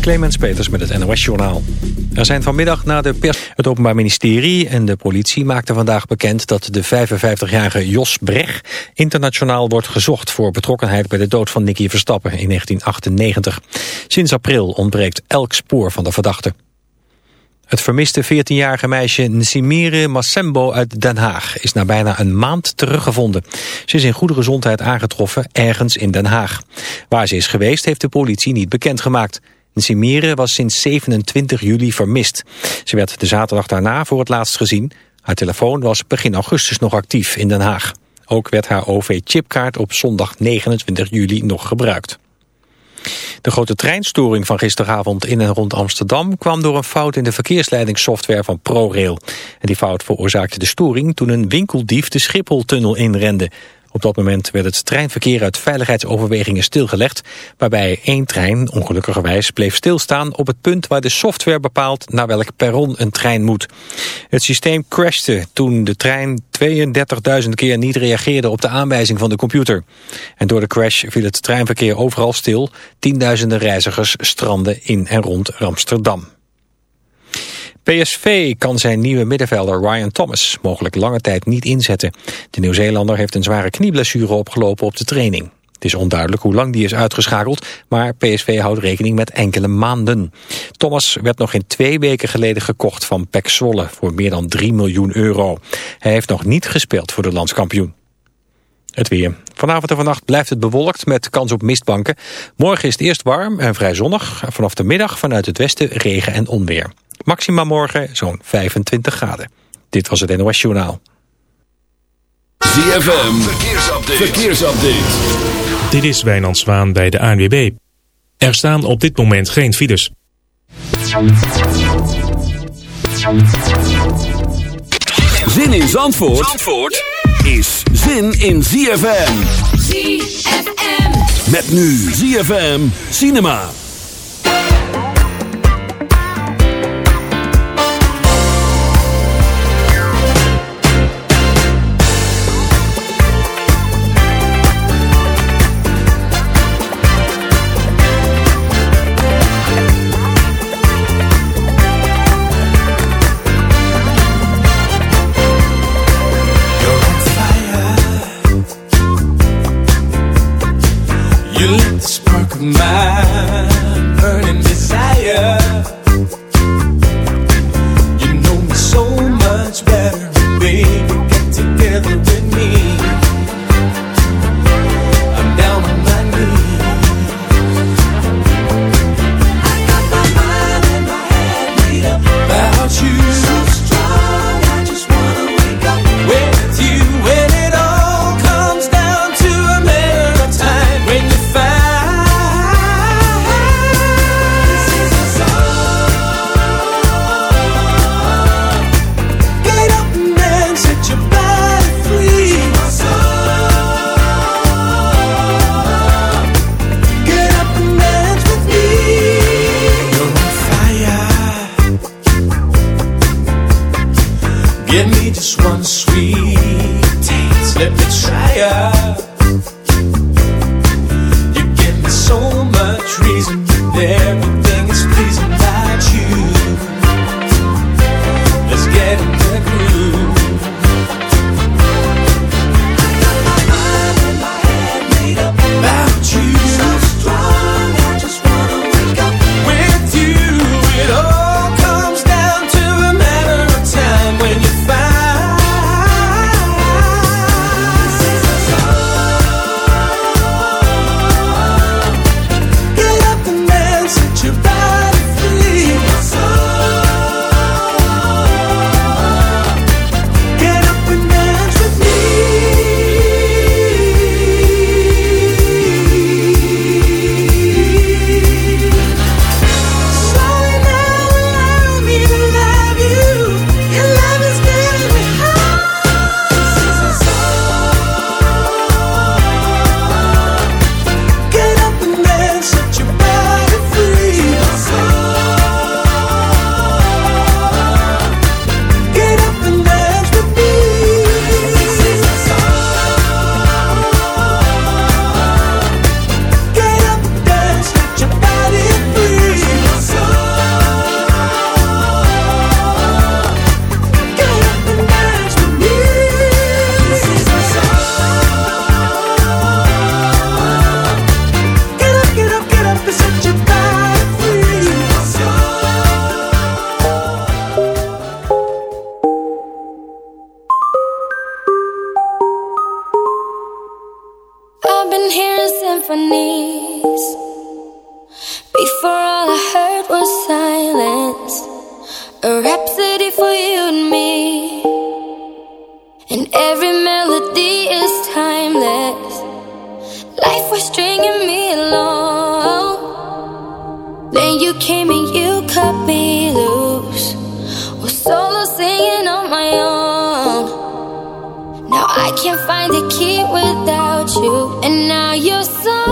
Clemens Peters met het NOS-journaal. Er zijn vanmiddag na de pers... Het Openbaar Ministerie en de politie maakten vandaag bekend... dat de 55-jarige Jos Brech internationaal wordt gezocht... voor betrokkenheid bij de dood van Nicky Verstappen in 1998. Sinds april ontbreekt elk spoor van de verdachte. Het vermiste 14-jarige meisje Nsimire Massembo uit Den Haag... is na bijna een maand teruggevonden. Ze is in goede gezondheid aangetroffen ergens in Den Haag. Waar ze is geweest heeft de politie niet bekendgemaakt. Nsimire was sinds 27 juli vermist. Ze werd de zaterdag daarna voor het laatst gezien. Haar telefoon was begin augustus nog actief in Den Haag. Ook werd haar OV-chipkaart op zondag 29 juli nog gebruikt. De grote treinstoring van gisteravond in en rond Amsterdam kwam door een fout in de verkeersleidingssoftware van ProRail. En die fout veroorzaakte de storing toen een winkeldief de Schipholtunnel inrende. Op dat moment werd het treinverkeer uit veiligheidsoverwegingen stilgelegd, waarbij één trein ongelukkigerwijs bleef stilstaan op het punt waar de software bepaalt naar welk perron een trein moet. Het systeem crashte toen de trein 32.000 keer niet reageerde op de aanwijzing van de computer. En door de crash viel het treinverkeer overal stil, tienduizenden reizigers stranden in en rond Amsterdam. PSV kan zijn nieuwe middenvelder Ryan Thomas mogelijk lange tijd niet inzetten. De Nieuw-Zeelander heeft een zware knieblessure opgelopen op de training. Het is onduidelijk hoe lang die is uitgeschakeld, maar PSV houdt rekening met enkele maanden. Thomas werd nog in twee weken geleden gekocht van Pek voor meer dan 3 miljoen euro. Hij heeft nog niet gespeeld voor de landskampioen. Het weer. Vanavond en vannacht blijft het bewolkt met kans op mistbanken. Morgen is het eerst warm en vrij zonnig. Vanaf de middag vanuit het westen regen en onweer. Maxima morgen zo'n 25 graden. Dit was het NOS Journaal. ZFM, verkeersupdate. verkeersupdate. Dit is Wijnand Zwaan bij de ANWB. Er staan op dit moment geen files. Zin in Zandvoort, Zandvoort is zin in ZFM. ZFM. Met nu ZFM Cinema. let the spark of my Everything And every melody is timeless. Life was stringing me along. Then you came and you cut me loose. Was solo singing on my own. Now I can't find the key without you. And now you're so.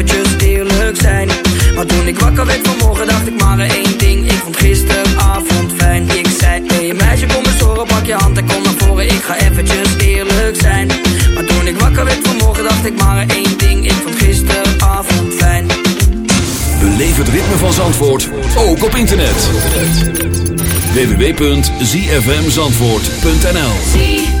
www.zfmzandvoort.nl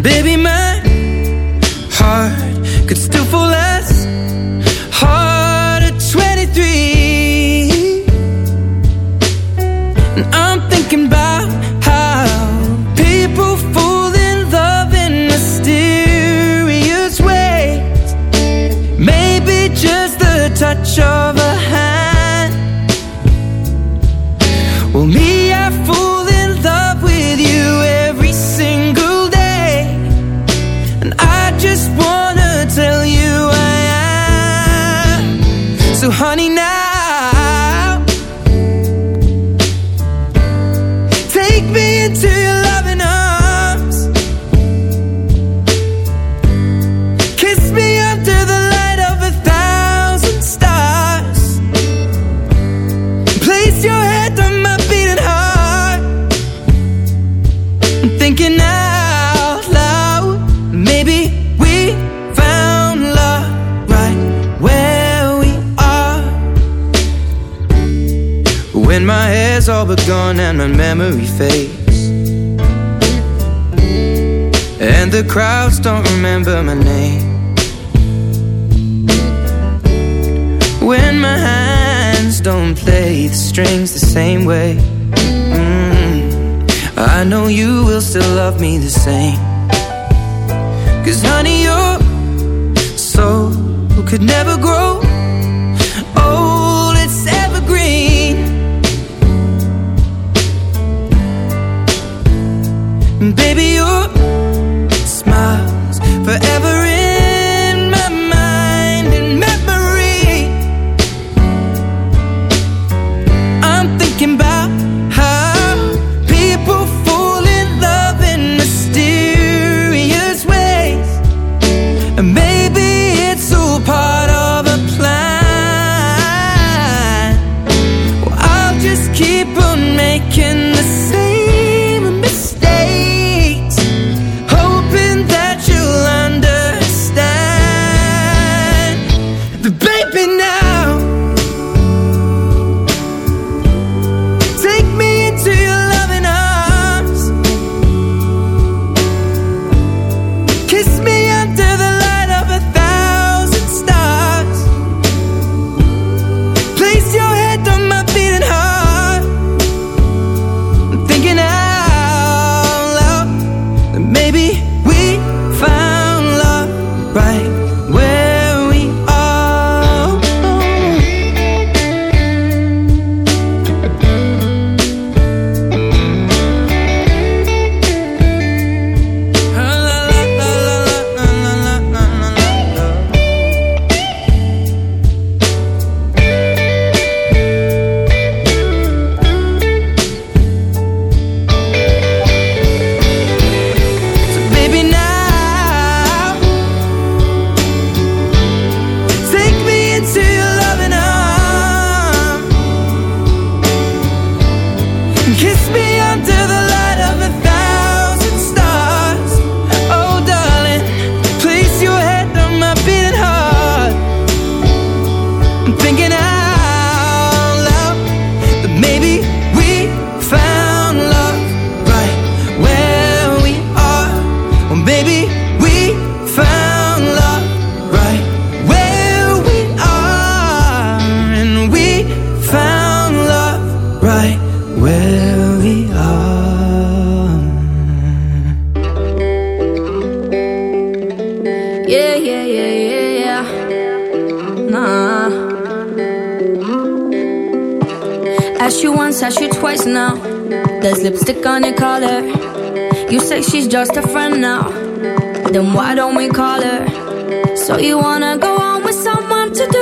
Baby, my asked you twice now. There's lipstick on your collar. You say she's just a friend now. Then why don't we call her? So you wanna go on with someone to do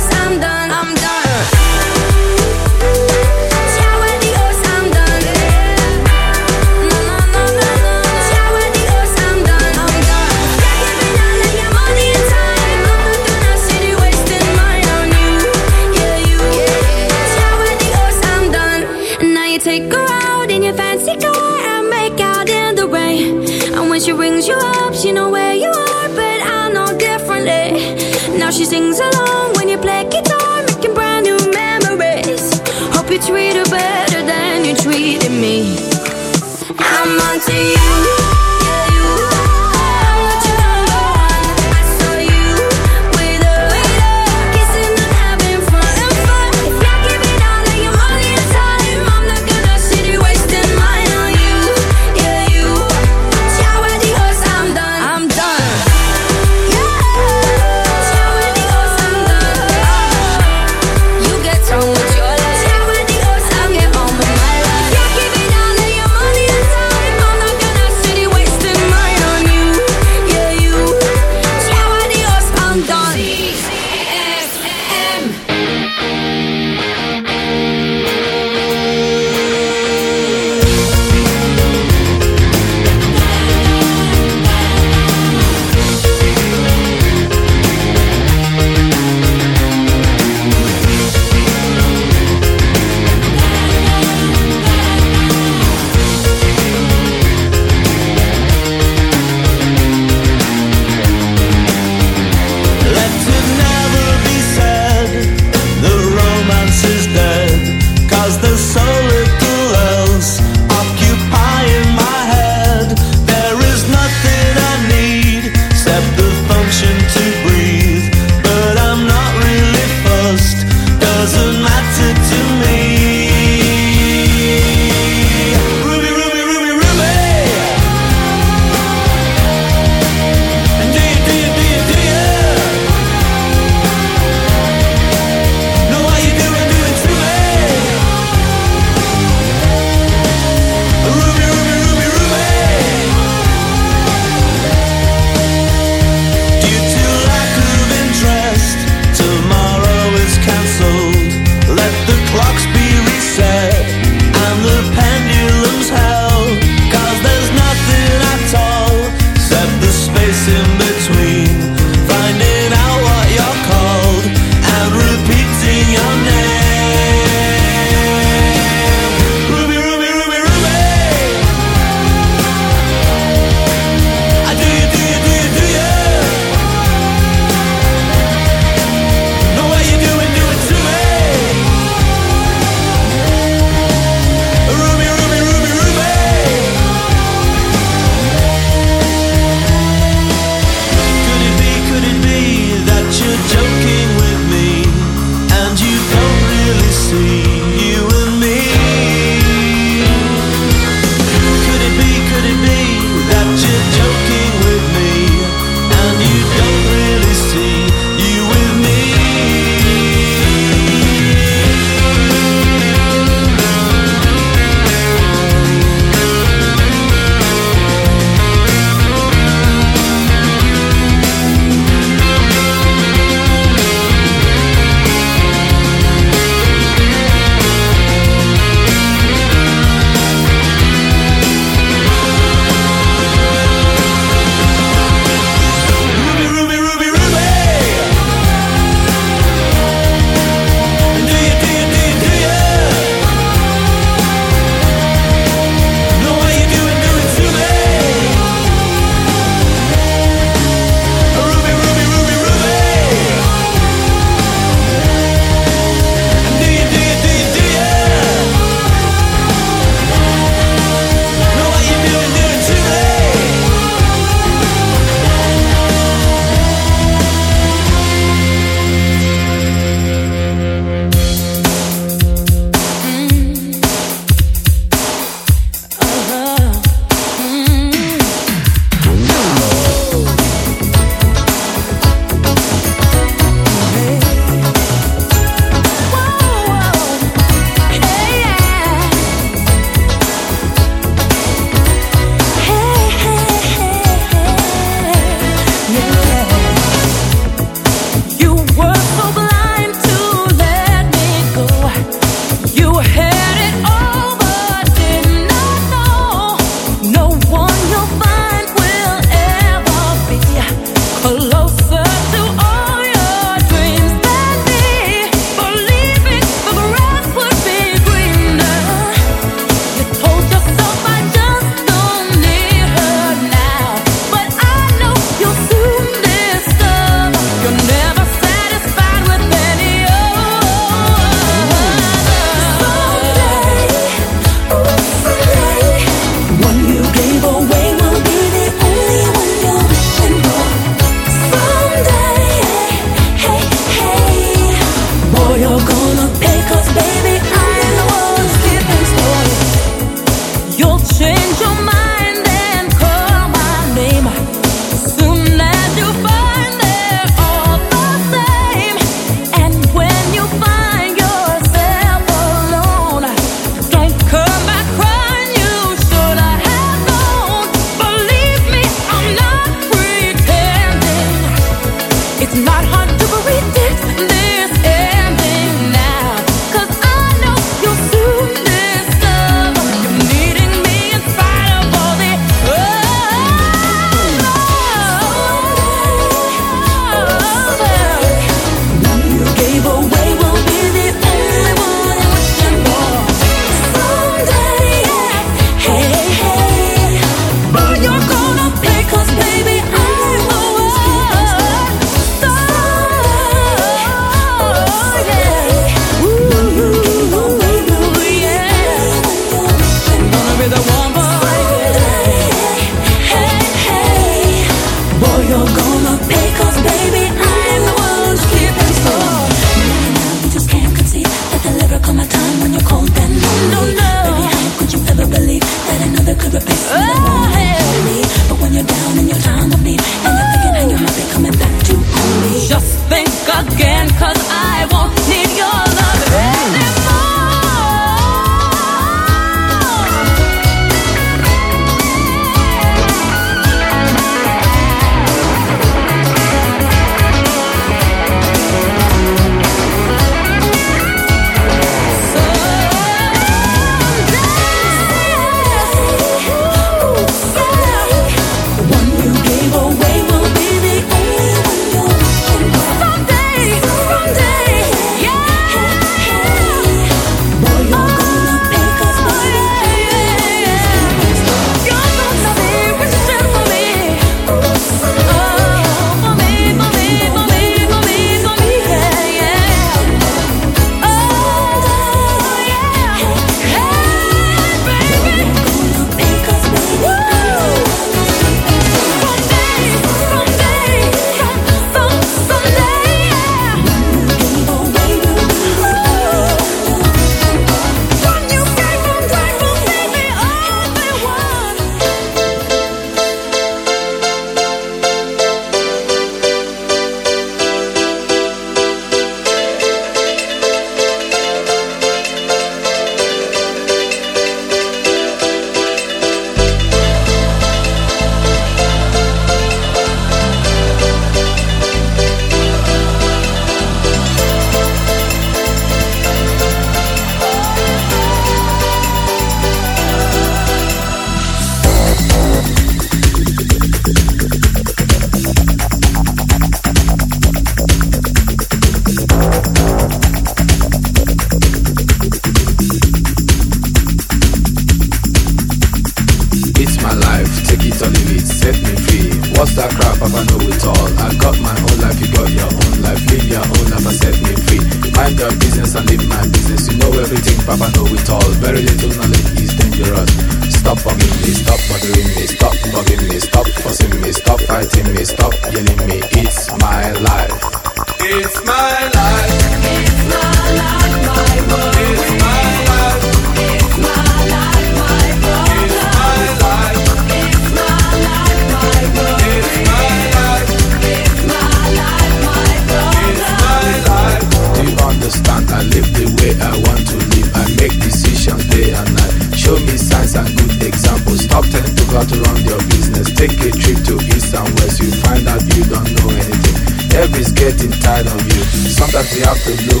out the do.